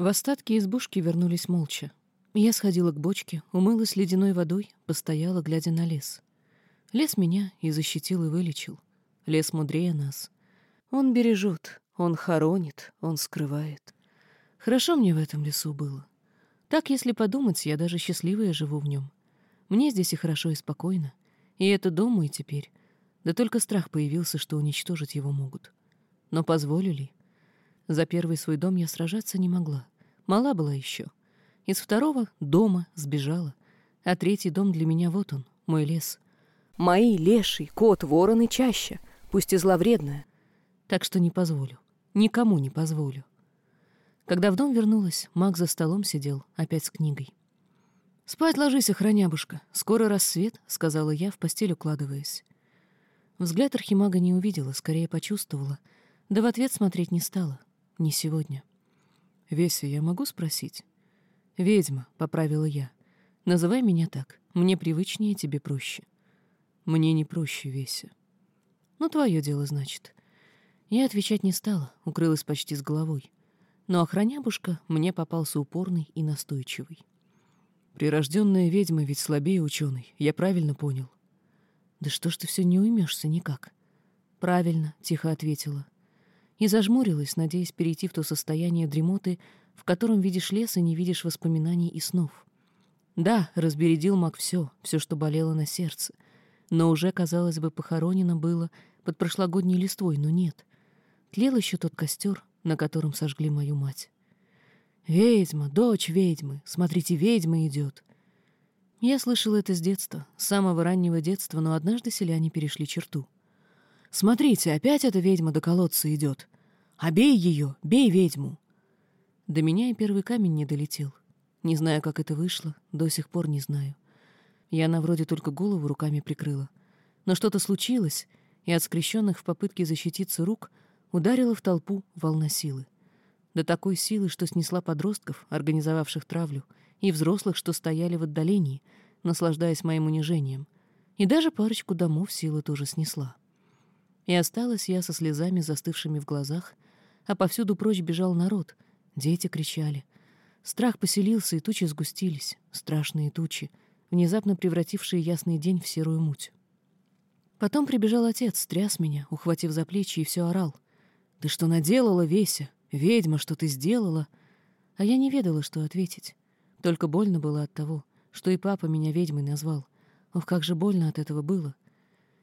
В остатки избушки вернулись молча. Я сходила к бочке, умылась ледяной водой, постояла, глядя на лес. Лес меня и защитил, и вылечил. Лес мудрее нас. Он бережет, он хоронит, он скрывает. Хорошо мне в этом лесу было. Так, если подумать, я даже счастливая живу в нем. Мне здесь и хорошо, и спокойно. И это дом мой теперь. Да только страх появился, что уничтожить его могут. Но позволю ли? За первый свой дом я сражаться не могла. Мала была еще. Из второго дома сбежала. А третий дом для меня вот он, мой лес. Мои леший, кот, ворон и чаща, пусть и зловредная. Так что не позволю. Никому не позволю. Когда в дом вернулась, маг за столом сидел, опять с книгой. «Спать ложись, охранябушка. Скоро рассвет», — сказала я, в постель укладываясь. Взгляд архимага не увидела, скорее почувствовала, да в ответ смотреть не стала. Не сегодня. «Веся, я могу спросить?» «Ведьма», — поправила я. «Называй меня так. Мне привычнее, тебе проще». «Мне не проще, Веся». «Ну, твое дело, значит». Я отвечать не стала, укрылась почти с головой. Но охранябушка мне попался упорный и настойчивый. «Прирожденная ведьма ведь слабее ученый, я правильно понял?» «Да что ж ты все не уймешься никак?» «Правильно», — тихо ответила и зажмурилась, надеясь перейти в то состояние дремоты, в котором видишь лес и не видишь воспоминаний и снов. Да, разбередил маг все, все, что болело на сердце, но уже, казалось бы, похоронено было под прошлогодней листвой, но нет. Тлел еще тот костер, на котором сожгли мою мать. «Ведьма, дочь ведьмы, смотрите, ведьма идет!» Я слышала это с детства, с самого раннего детства, но однажды селяне перешли черту. «Смотрите, опять эта ведьма до колодца идет!» А бей ее, бей ведьму!» До меня и первый камень не долетел. Не знаю, как это вышло, до сих пор не знаю. Я на вроде только голову руками прикрыла. Но что-то случилось, и от скрещенных в попытке защититься рук ударила в толпу волна силы. До такой силы, что снесла подростков, организовавших травлю, и взрослых, что стояли в отдалении, наслаждаясь моим унижением. И даже парочку домов силы тоже снесла. И осталась я со слезами, застывшими в глазах, а повсюду прочь бежал народ. Дети кричали. Страх поселился, и тучи сгустились, страшные тучи, внезапно превратившие ясный день в серую муть. Потом прибежал отец, тряс меня, ухватив за плечи, и все орал. «Ты что наделала, Веся? Ведьма, что ты сделала?» А я не ведала, что ответить. Только больно было от того, что и папа меня ведьмой назвал. Ох, как же больно от этого было.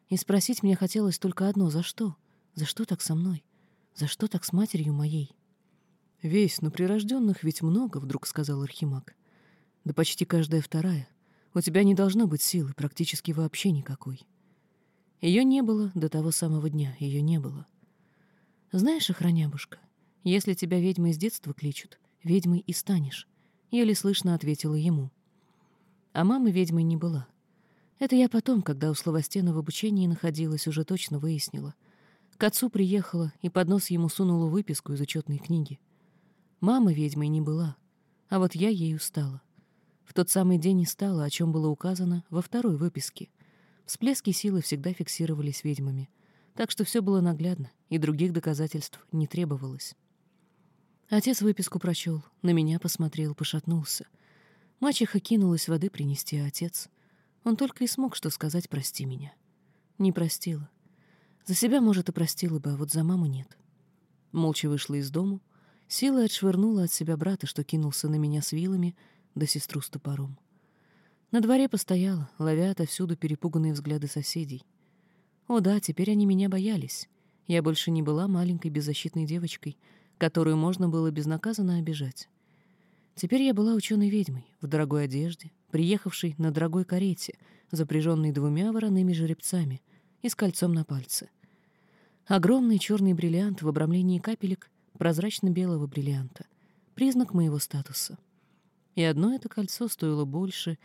И спросить мне хотелось только одно — за что? За что так со мной? За что так с матерью моей? Весь, но прирожденных ведь много, вдруг сказал Архимаг. Да почти каждая вторая. У тебя не должно быть силы, практически вообще никакой. Ее не было до того самого дня, ее не было. Знаешь, охранябушка, если тебя ведьмой с детства кличут, ведьмой и станешь, еле слышно ответила ему. А мамы ведьмой не была. Это я потом, когда у Славостена в обучении находилась, уже точно выяснила — к отцу приехала и под нос ему сунула выписку из учетной книги. Мама ведьмой не была, а вот я ею стала. В тот самый день и стала, о чем было указано во второй выписке. Всплески силы всегда фиксировались ведьмами, так что все было наглядно, и других доказательств не требовалось. Отец выписку прочел, на меня посмотрел, пошатнулся. Мачеха кинулась воды принести, а отец... Он только и смог что сказать «прости меня». Не простила. За себя, может, и простила бы, а вот за маму нет. Молча вышла из дому, силой отшвырнула от себя брата, что кинулся на меня с вилами, да сестру с топором. На дворе постояла, ловя отовсюду перепуганные взгляды соседей. О да, теперь они меня боялись. Я больше не была маленькой беззащитной девочкой, которую можно было безнаказанно обижать. Теперь я была ученой ведьмой, в дорогой одежде, приехавшей на дорогой карете, запряженной двумя вороными жеребцами и с кольцом на пальце. Огромный черный бриллиант в обрамлении капелек прозрачно-белого бриллианта. Признак моего статуса. И одно это кольцо стоило больше,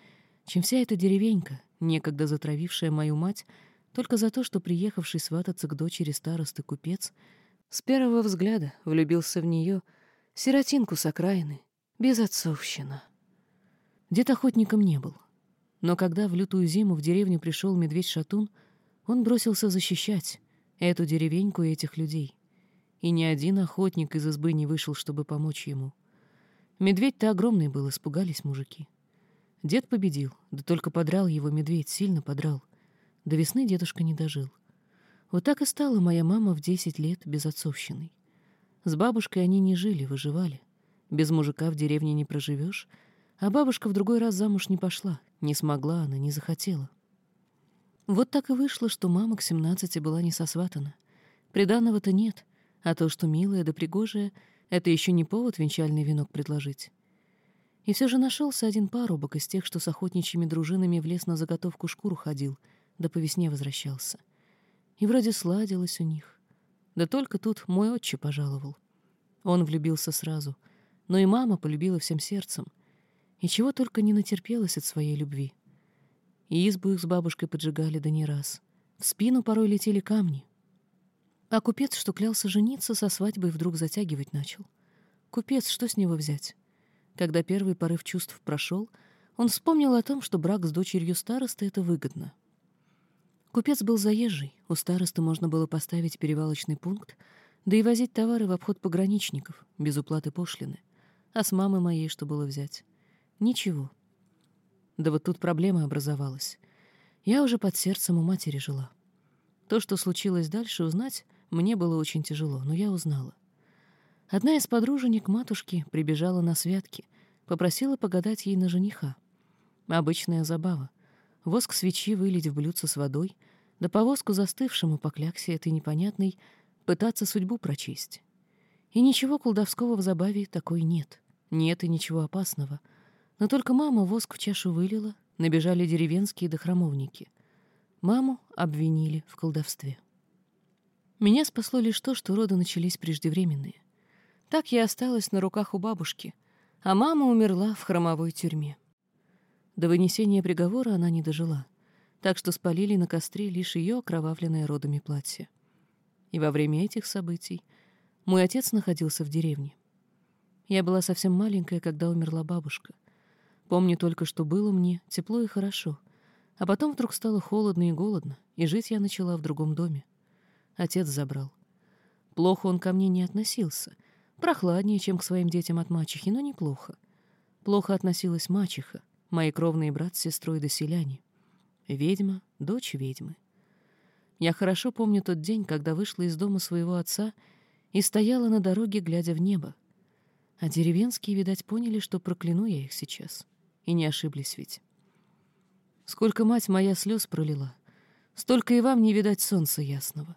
чем вся эта деревенька, некогда затравившая мою мать, только за то, что приехавший свататься к дочери старосты купец с первого взгляда влюбился в нее, сиротинку с окраины, безотцовщина. Дед охотником не был. Но когда в лютую зиму в деревню пришел медведь-шатун, он бросился защищать, эту деревеньку и этих людей. И ни один охотник из избы не вышел, чтобы помочь ему. Медведь-то огромный был, испугались мужики. Дед победил, да только подрал его медведь, сильно подрал. До весны дедушка не дожил. Вот так и стала моя мама в десять лет без отцовщины. С бабушкой они не жили, выживали. Без мужика в деревне не проживешь, а бабушка в другой раз замуж не пошла, не смогла она, не захотела. Вот так и вышло, что мама к семнадцати была не сосватана. Приданного-то нет, а то, что милая да пригожая, это еще не повод венчальный венок предложить. И все же нашелся один парубок из тех, что с охотничьими дружинами в лес на заготовку шкуру ходил, да по весне возвращался. И вроде сладилось у них. Да только тут мой отче пожаловал. Он влюбился сразу, но и мама полюбила всем сердцем. И чего только не натерпелась от своей любви. И избу их с бабушкой поджигали да не раз. В спину порой летели камни. А купец, что клялся жениться, со свадьбой вдруг затягивать начал. Купец, что с него взять? Когда первый порыв чувств прошел, он вспомнил о том, что брак с дочерью старосты — это выгодно. Купец был заезжий, у старосты можно было поставить перевалочный пункт, да и возить товары в обход пограничников, без уплаты пошлины. А с мамы моей что было взять? Ничего. Да вот тут проблема образовалась. Я уже под сердцем у матери жила. То, что случилось дальше, узнать мне было очень тяжело, но я узнала. Одна из подруженек матушки прибежала на святки, попросила погадать ей на жениха. Обычная забава. Воск свечи вылить в блюдце с водой, да по воску застывшему по кляксе этой непонятной пытаться судьбу прочесть. И ничего колдовского в забаве такой нет. Нет и ничего опасного. Но только мама воск в чашу вылила, набежали деревенские да храмовники. Маму обвинили в колдовстве. Меня спасло лишь то, что роды начались преждевременные. Так я осталась на руках у бабушки, а мама умерла в хромовой тюрьме. До вынесения приговора она не дожила, так что спалили на костре лишь ее окровавленное родами платье. И во время этих событий мой отец находился в деревне. Я была совсем маленькая, когда умерла бабушка. Помню только, что было мне тепло и хорошо, а потом вдруг стало холодно и голодно, и жить я начала в другом доме. Отец забрал. Плохо он ко мне не относился — Прохладнее, чем к своим детям от мачехи, но неплохо. Плохо относилась мачеха, мои кровные брат с сестрой до селяне. Ведьма, дочь ведьмы. Я хорошо помню тот день, когда вышла из дома своего отца и стояла на дороге, глядя в небо. А деревенские, видать, поняли, что прокляну я их сейчас. И не ошиблись ведь. Сколько мать моя слез пролила, столько и вам не видать солнца ясного.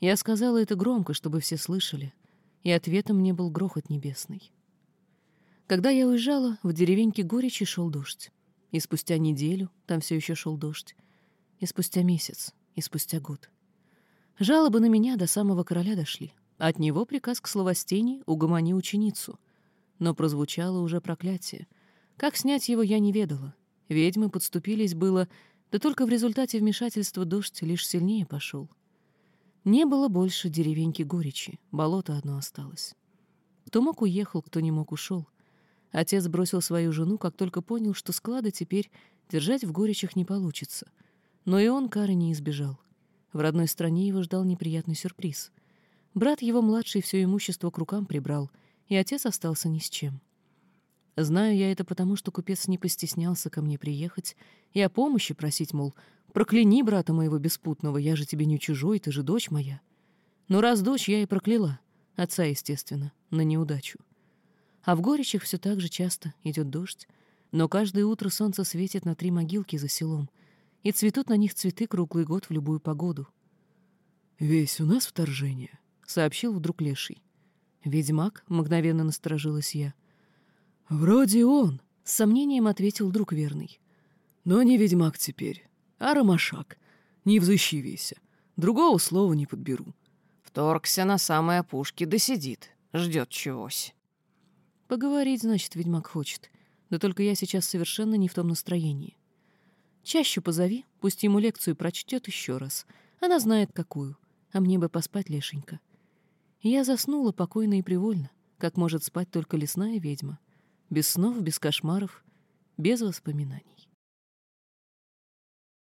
Я сказала это громко, чтобы все слышали, и ответом мне был грохот небесный. Когда я уезжала, в деревеньке Горечи шел дождь. И спустя неделю там все еще шел дождь. И спустя месяц, и спустя год. Жалобы на меня до самого короля дошли. От него приказ к словостении «угомони ученицу». Но прозвучало уже проклятие. Как снять его, я не ведала. Ведьмы подступились было, да только в результате вмешательства дождь лишь сильнее пошел. Не было больше деревеньки Горечи, болото одно осталось. Кто мог уехал, кто не мог ушел. Отец бросил свою жену, как только понял, что склады теперь держать в Горечах не получится. Но и он кары не избежал. В родной стране его ждал неприятный сюрприз. Брат его младший все имущество к рукам прибрал, и отец остался ни с чем. Знаю я это потому, что купец не постеснялся ко мне приехать и о помощи просить, мол, Прокляни брата моего беспутного, я же тебе не чужой, ты же дочь моя. Но раз дочь, я и прокляла. Отца, естественно, на неудачу. А в горечах все так же часто идет дождь, но каждое утро солнце светит на три могилки за селом, и цветут на них цветы круглый год в любую погоду. «Весь у нас вторжение», — сообщил вдруг Леший. «Ведьмак?» — мгновенно насторожилась я. «Вроде он», — с сомнением ответил друг верный. «Но не ведьмак теперь а ромашак. Не взыщи Другого слова не подберу. Вторгся на самой опушке, да сидит. Ждет чегось. Поговорить, значит, ведьмак хочет. Да только я сейчас совершенно не в том настроении. Чаще позови, пусть ему лекцию прочтет еще раз. Она знает, какую. А мне бы поспать, лешенька. Я заснула покойно и привольно, как может спать только лесная ведьма. Без снов, без кошмаров, без воспоминаний.